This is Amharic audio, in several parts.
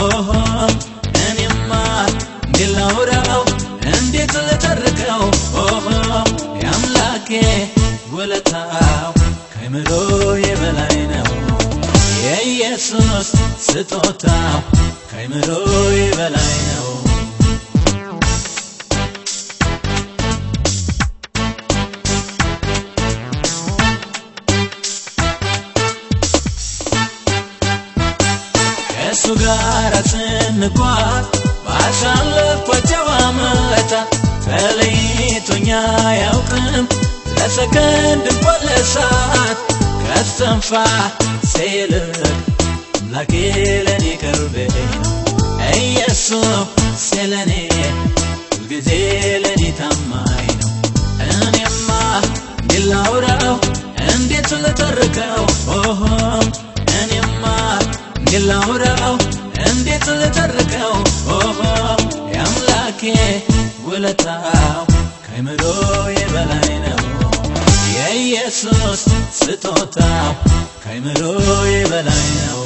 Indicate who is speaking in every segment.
Speaker 1: ኦሆ! እኔማ እንዴት ላውራው? እንዴት ልተርከው? የአምላኬ ውለታው ከአእምሮዬ በላይ ነው። የኢየሱስ ስጦታው ከአእምሮዬ በላይ ነው ከእሱ ጋር ስንጓዝ ባሳለፍኳቸው ዓመታት ተለይቶኛ አያውቅም ለሰከንድ እንኳን ለሰዓት ከስተንፋሴ ይልቅ አምላኬ ለእኔ ቅርቤ ኢየሱስ ለእኔ ሁልጊዜ ለእኔ ታማኝ ነው እኔማ እንዴት ላውራው እንዴት ልተርከው ላውራው እንዴት ልተርከው ኦሆ የአምላኬ ውለታው ከአእምሮዬ በላይ ነው። የኢየሱስ ስጦታው ከአእምሮዬ በላይ ነው።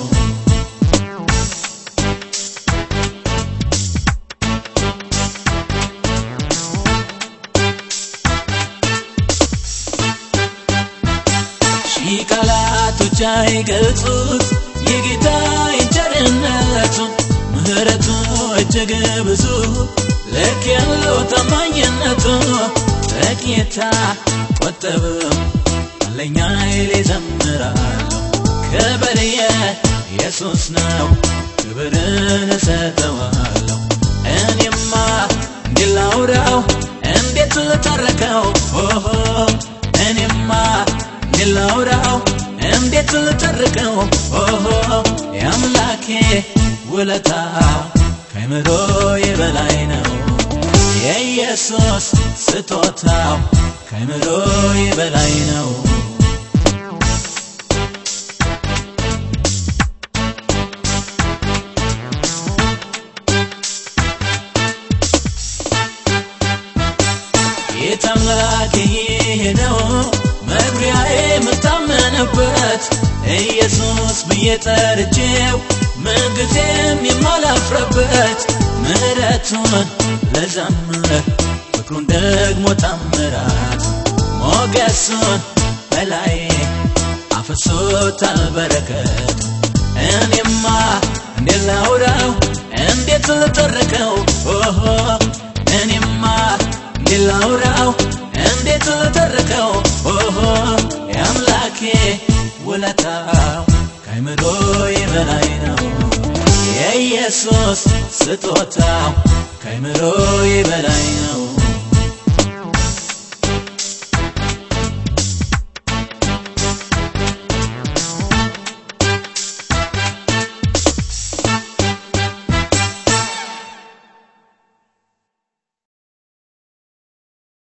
Speaker 1: ቃላቶች አይገልጹት የጌታዬን ቸርነቱን ምሕረቱ እጅግ ብዙ ልክ ያለው ታማኝነቱ ጥቂታ ቆጠብም። አለኛ ኃይሌ ዘምራለሁ ክብር የኢየሱስ ነው። ክብርን እሰጠዋለሁ። እኔማ እንዴት ላውራው? እንዴት ልተርከው? ኦሆ እኔማ ላውራው? እንዴት ልተርከው? የአምላኬ ውለታው ከአእምሮዬ በላይ ነው። የኢየሱስ ስጦታው ከአእምሮዬ በላይ ነው። ጌታ ይሄ ነው መግቢያዬ የምታመንበት ኢየሱስ ብዬ ጠርቼው ምንጊዜም የማላፍረበት ምሕረቱን ልዘምር ፍቅሩን ደግሞ ታምራት ሞገሱን በላይ አፍሶታል በረከት እኔማ እንዴት ላውራው? እንዴት ልተርከው? እኔማ እንዴት ላውራው? እንዴት ልተርከው? ኦሆ የኢየሱስ ስጦታው ከአእምሮዬ በላይ ነው